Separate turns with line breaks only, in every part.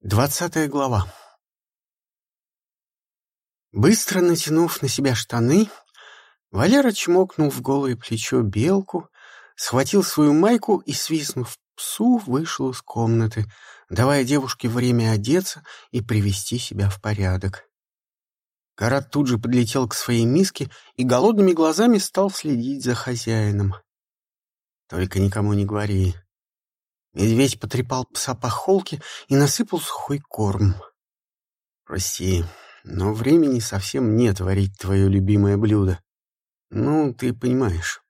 Двадцатая глава. Быстро натянув на себя штаны, Валера чмокнул в голое плечо белку, схватил свою майку и, свистнув псу, вышел из комнаты, давая девушке время одеться и привести себя в порядок. Карат тут же подлетел к своей миске и голодными глазами стал следить за хозяином. «Только никому не говори», Медведь потрепал пса по холке и насыпал сухой корм. «Прости, но времени совсем нет варить твое любимое блюдо. Ну, ты понимаешь».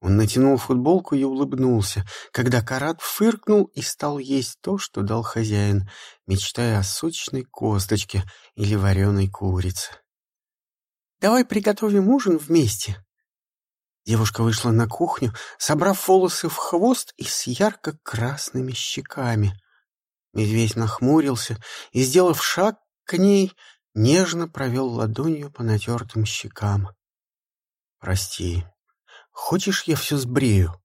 Он натянул футболку и улыбнулся, когда Карат фыркнул и стал есть то, что дал хозяин, мечтая о сочной косточке или вареной курице. «Давай приготовим ужин вместе», Девушка вышла на кухню, собрав волосы в хвост и с ярко-красными щеками. Медведь нахмурился и, сделав шаг к ней, нежно провел ладонью по натертым щекам. «Прости, хочешь, я все сбрею?»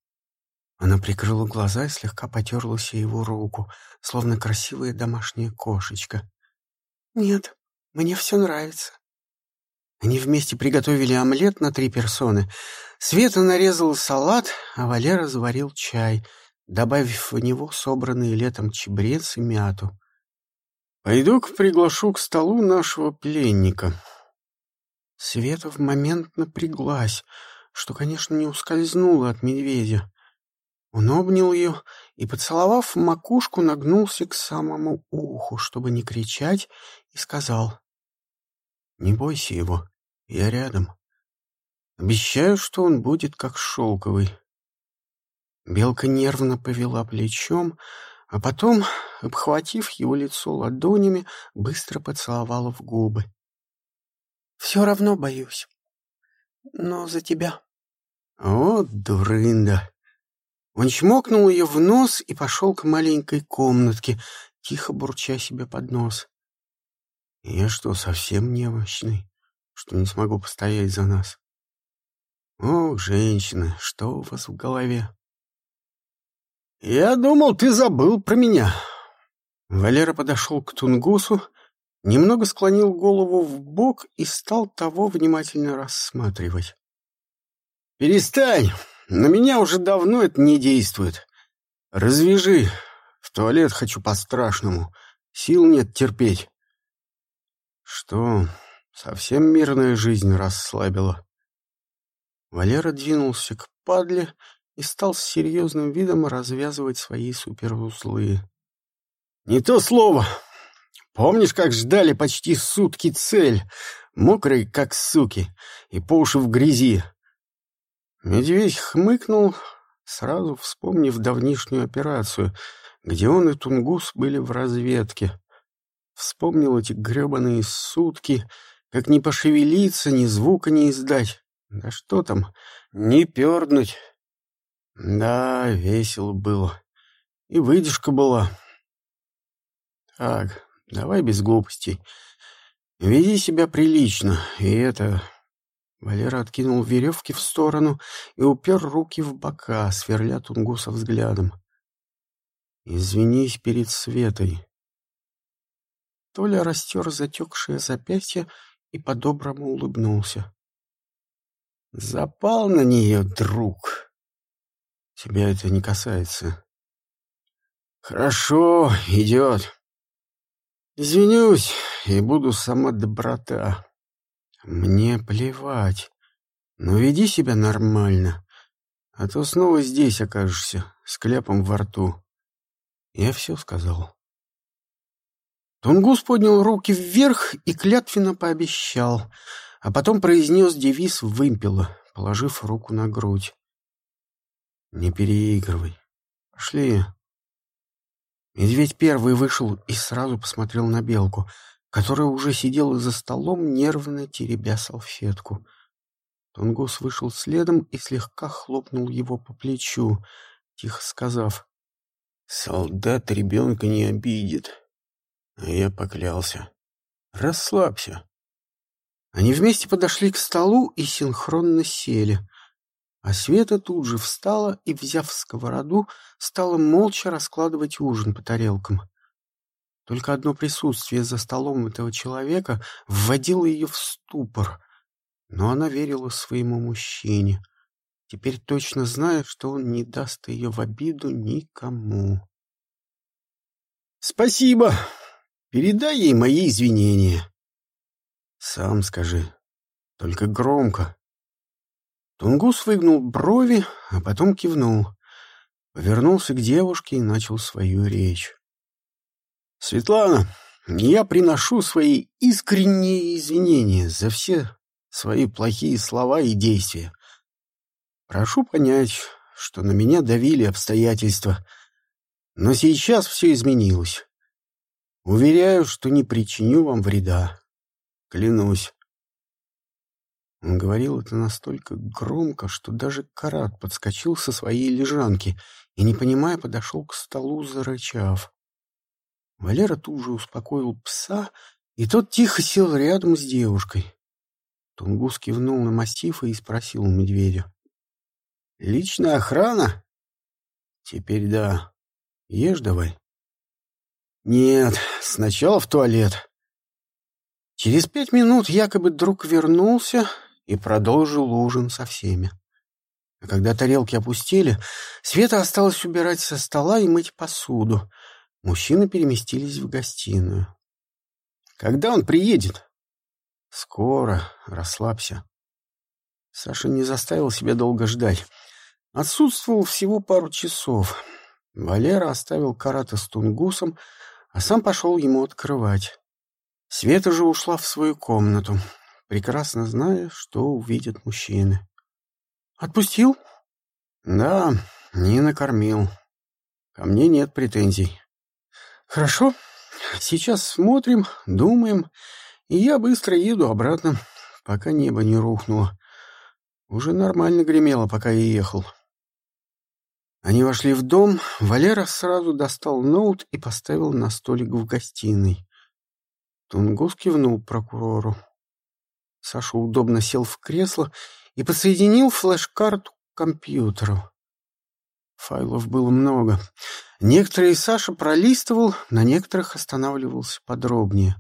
Она прикрыла глаза и слегка потерлась его руку, словно красивая домашняя кошечка. «Нет, мне все нравится». Они вместе приготовили омлет на три персоны. Света нарезала салат, а Валера заварил чай, добавив в него собранные летом чебрец и мяту. «Пойду-ка приглашу к столу нашего пленника». Света в момент напряглась, что, конечно, не ускользнула от медведя. Он обнял ее и, поцеловав макушку, нагнулся к самому уху, чтобы не кричать, и сказал, «Не бойся его, я рядом. Обещаю, что он будет как шелковый. Белка нервно повела плечом, а потом, обхватив его лицо ладонями, быстро поцеловала в губы. «Все равно боюсь. Но за тебя». «О, дурында!» Он чмокнул ее в нос и пошел к маленькой комнатке, тихо бурча себе под нос. «Я что, совсем немощный?» что не смогу постоять за нас. Ох, женщины, что у вас в голове? Я думал, ты забыл про меня. Валера подошел к Тунгусу, немного склонил голову в бок и стал того внимательно рассматривать. Перестань, на меня уже давно это не действует. Развяжи, в туалет хочу по-страшному, сил нет терпеть. Что, Совсем мирная жизнь расслабила. Валера двинулся к падле и стал с серьезным видом развязывать свои суперузлы. «Не то слово! Помнишь, как ждали почти сутки цель, мокрые, как суки, и по уши в грязи?» Медведь хмыкнул, сразу вспомнив давнишнюю операцию, где он и Тунгус были в разведке. Вспомнил эти гребаные сутки — как не пошевелиться, ни звука не издать. Да что там, не пернуть. Да, весело было. И выдержка была. Так, давай без глупостей. Веди себя прилично, и это... Валера откинул веревки в сторону и упер руки в бока, сверля Тунгуса взглядом. «Извинись перед Светой». Толя растер затекшее запястье и по-доброму улыбнулся. «Запал на нее, друг. Тебя это не касается». «Хорошо, идет. Извинюсь и буду сама доброта. Мне плевать, но веди себя нормально, а то снова здесь окажешься, с кляпом во рту. Я все сказал». Тунгус поднял руки вверх и клятвенно пообещал, а потом произнес девиз вымпела, положив руку на грудь. «Не переигрывай. Пошли». Медведь первый вышел и сразу посмотрел на белку, которая уже сидела за столом, нервно теребя салфетку. Тунгус вышел следом и слегка хлопнул его по плечу, тихо сказав, «Солдат ребенка не обидит». Я поклялся. Расслабься. Они вместе подошли к столу и синхронно сели. А Света тут же встала и, взяв сковороду, стала молча раскладывать ужин по тарелкам. Только одно присутствие за столом этого человека вводило ее в ступор. Но она верила своему мужчине, теперь точно зная, что он не даст ее в обиду никому. «Спасибо! Передай ей мои извинения!» «Сам скажи, только громко!» Тунгус выгнул брови, а потом кивнул. Повернулся к девушке и начал свою речь. «Светлана, я приношу свои искренние извинения за все свои плохие слова и действия. Прошу понять, что на меня давили обстоятельства, но сейчас все изменилось. Уверяю, что не причиню вам вреда. Клянусь. Он говорил это настолько громко, что даже Карат подскочил со своей лежанки и, не понимая, подошел к столу, зарычав. Валера тут же успокоил пса, и тот тихо сел рядом с девушкой. Тунгус кивнул на мастифа и спросил медведя. — Личная охрана? — Теперь да. Ешь давай. — Нет, сначала в туалет. Через пять минут якобы друг вернулся и продолжил ужин со всеми. А когда тарелки опустили, Света осталась убирать со стола и мыть посуду. Мужчины переместились в гостиную. «Когда он приедет?» «Скоро. Расслабься». Саша не заставил себя долго ждать. Отсутствовал всего пару часов. Валера оставил карата с тунгусом, а сам пошел ему открывать. Света же ушла в свою комнату прекрасно зная, что увидят мужчины. «Отпустил?» «Да, не накормил. Ко мне нет претензий». «Хорошо. Сейчас смотрим, думаем, и я быстро еду обратно, пока небо не рухнуло. Уже нормально гремело, пока я ехал». Они вошли в дом, Валера сразу достал ноут и поставил на столик в гостиной. Тунгус кивнул прокурору. Саша удобно сел в кресло и подсоединил флеш-карту к компьютеру. Файлов было много. Некоторые Саша пролистывал, на некоторых останавливался подробнее.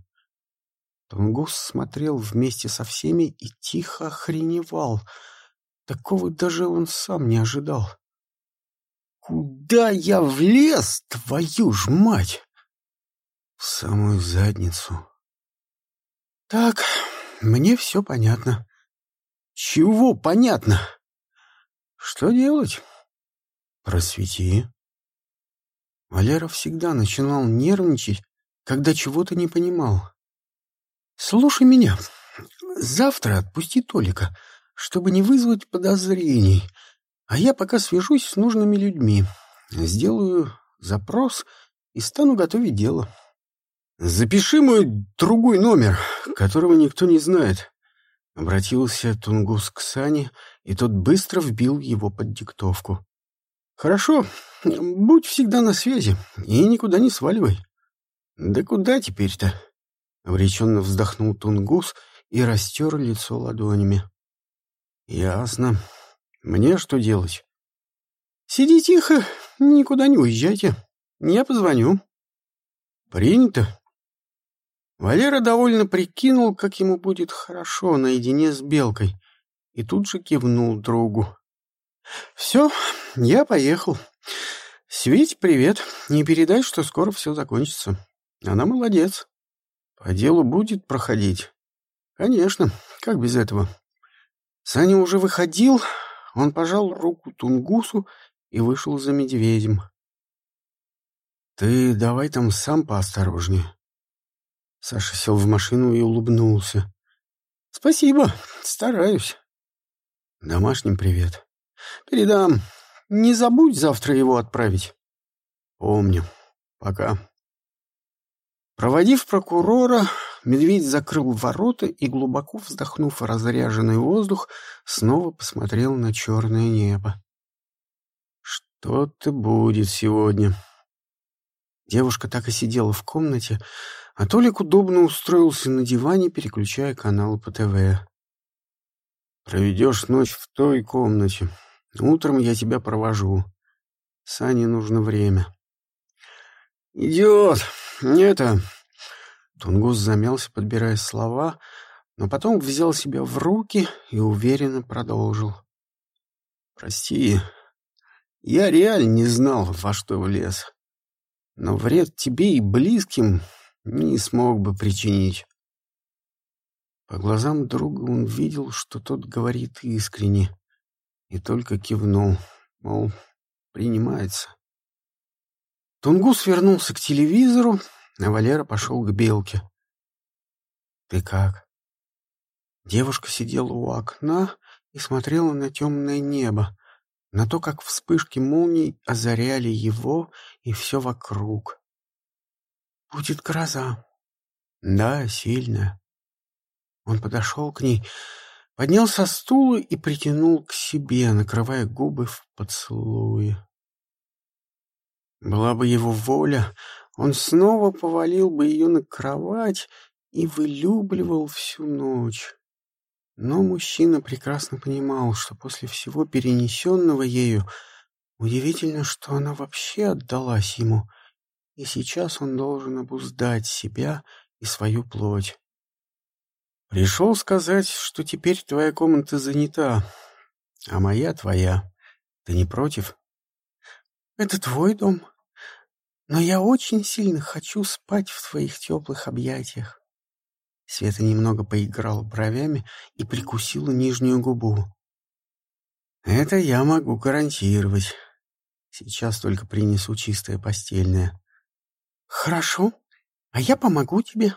Тунгус смотрел вместе со всеми и тихо охреневал. Такого даже он сам не ожидал. «Куда я влез, твою ж мать?» «В самую задницу». «Так, мне все понятно. Чего понятно? Что делать? Просвети. Валера всегда начинал нервничать, когда чего-то не понимал. Слушай меня. Завтра отпусти Толика, чтобы не вызвать подозрений. А я пока свяжусь с нужными людьми. Сделаю запрос и стану готовить дело. «Запиши мой другой номер, которого никто не знает», — обратился Тунгус к Сане, и тот быстро вбил его под диктовку. «Хорошо, будь всегда на связи и никуда не сваливай». «Да куда теперь-то?» — обреченно вздохнул Тунгус и растер лицо ладонями. «Ясно. Мне что делать?» «Сиди тихо, никуда не уезжайте. Я позвоню». «Принято», Валера довольно прикинул, как ему будет хорошо наедине с Белкой, и тут же кивнул другу. «Все, я поехал. Свить, привет. Не передай, что скоро все закончится. Она молодец. По делу будет проходить. Конечно, как без этого?» Саня уже выходил, он пожал руку Тунгусу и вышел за медведем. «Ты давай там сам поосторожнее», Саша сел в машину и улыбнулся. «Спасибо, стараюсь». «Домашним привет». «Передам. Не забудь завтра его отправить». «Помню. Пока». Проводив прокурора, медведь закрыл ворота и, глубоко вздохнув разряженный воздух, снова посмотрел на черное небо. «Что-то будет сегодня». Девушка так и сидела в комнате, а Толик удобно устроился на диване, переключая каналы по ТВ. «Проведешь ночь в той комнате. Утром я тебя провожу. Сане нужно время». «Идет. это...» Тунгус замялся, подбирая слова, но потом взял себя в руки и уверенно продолжил. «Прости, я реально не знал, во что влез. Но вред тебе и близким не смог бы причинить». По глазам друга он видел, что тот говорит искренне, и только кивнул, мол, принимается. Тунгус вернулся к телевизору, а Валера пошел к Белке. «Ты как?» Девушка сидела у окна и смотрела на темное небо, на то, как вспышки молний озаряли его и все вокруг. «Будет гроза». «Да, сильная». Он подошел к ней, поднял со стула и притянул к себе, накрывая губы в поцелуе. Была бы его воля, он снова повалил бы ее на кровать и вылюбливал всю ночь. Но мужчина прекрасно понимал, что после всего перенесенного ею удивительно, что она вообще отдалась ему, и сейчас он должен обуздать себя и свою плоть. «Пришел сказать, что теперь твоя комната занята, а моя твоя. Ты не против?» «Это твой дом», но я очень сильно хочу спать в твоих теплых объятиях. Света немного поиграла бровями и прикусила нижнюю губу. Это я могу гарантировать. Сейчас только принесу чистое постельное. Хорошо, а я помогу тебе.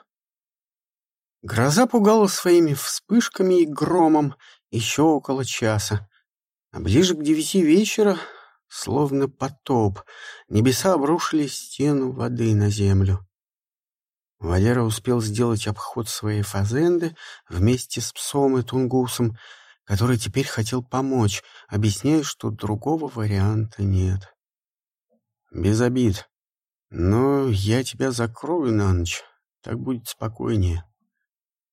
Гроза пугала своими вспышками и громом еще около часа. А ближе к девяти вечера словно потоп. Небеса обрушили стену воды на землю. Валера успел сделать обход своей фазенды вместе с псом и тунгусом, который теперь хотел помочь, объясняя, что другого варианта нет. «Без обид. Но я тебя закрою на ночь. Так будет спокойнее».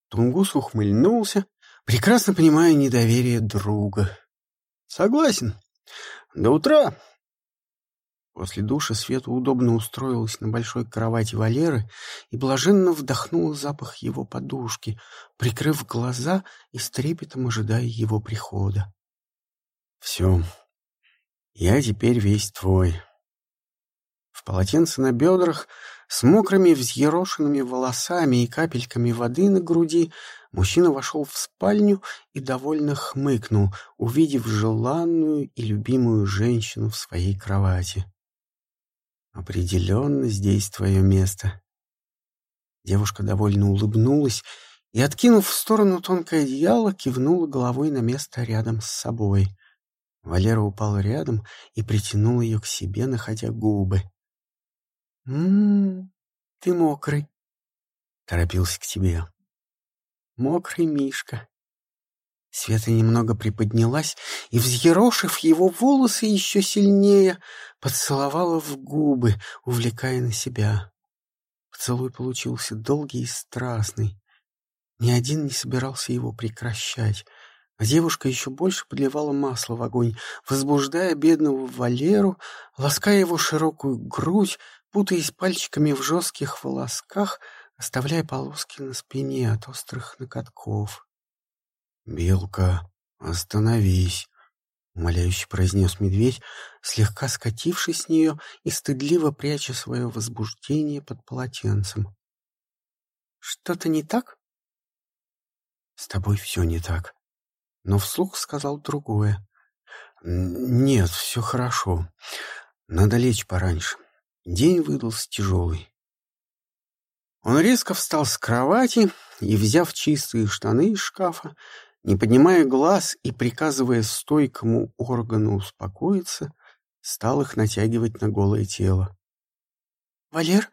Тунгус ухмыльнулся, прекрасно понимая недоверие друга. «Согласен. До утра!» После душа Света удобно устроилась на большой кровати Валеры и блаженно вдохнула запах его подушки, прикрыв глаза и с трепетом ожидая его прихода. «Все, я теперь весь твой». В полотенце на бедрах, с мокрыми взъерошенными волосами и капельками воды на груди, Мужчина вошел в спальню и довольно хмыкнул, увидев желанную и любимую женщину в своей кровати. «Определенно здесь твое место». Девушка довольно улыбнулась и, откинув в сторону тонкое одеяло, кивнула головой на место рядом с собой. Валера упал рядом и притянул ее к себе, находя губы. «М-м, ты мокрый», — торопился к тебе мокрый Мишка. Света немного приподнялась и, взъерошив его волосы еще сильнее, поцеловала в губы, увлекая на себя. Поцелуй получился долгий и страстный. Ни один не собирался его прекращать, а девушка еще больше подливала масло в огонь, возбуждая бедного Валеру, лаская его широкую грудь, путаясь пальчиками в жестких волосках — оставляя полоски на спине от острых накатков. «Белка, остановись!» — умоляюще произнес медведь, слегка скатившись с нее и стыдливо пряча свое возбуждение под полотенцем. «Что-то не так?» «С тобой все не так», но вслух сказал другое. «Нет, все хорошо. Надо лечь пораньше. День выдался тяжелый. Он резко встал с кровати и, взяв чистые штаны из шкафа, не поднимая глаз и приказывая стойкому органу успокоиться, стал их натягивать на голое тело. «Валер?»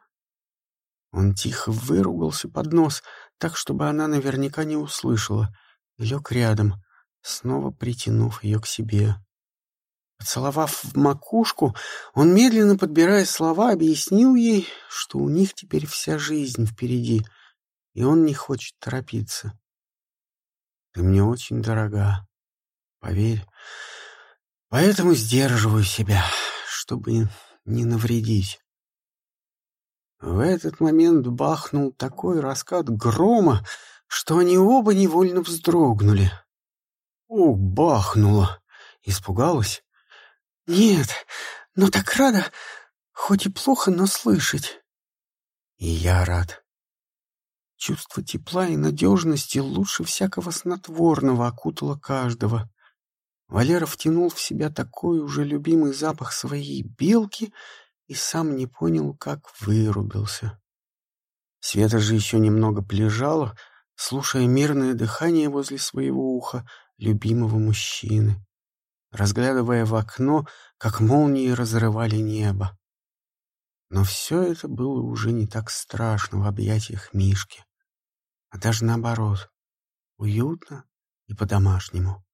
Он тихо выругался под нос, так, чтобы она наверняка не услышала, и лег рядом, снова притянув ее к себе. Поцеловав в макушку, он, медленно подбирая слова, объяснил ей, что у них теперь вся жизнь впереди, и он не хочет торопиться. «Ты мне очень дорога, поверь, поэтому сдерживаю себя, чтобы не навредить». В этот момент бахнул такой раскат грома, что они оба невольно вздрогнули. «О, бахнуло!» — испугалась. «Нет, но так рада, хоть и плохо, но слышать». «И я рад». Чувство тепла и надежности лучше всякого снотворного окутало каждого. Валера втянул в себя такой уже любимый запах своей белки и сам не понял, как вырубился. Света же еще немного полежала, слушая мирное дыхание возле своего уха любимого мужчины, разглядывая в окно, как молнии разрывали небо. Но все это было уже не так страшно в объятиях Мишки, а даже наоборот, уютно и по-домашнему.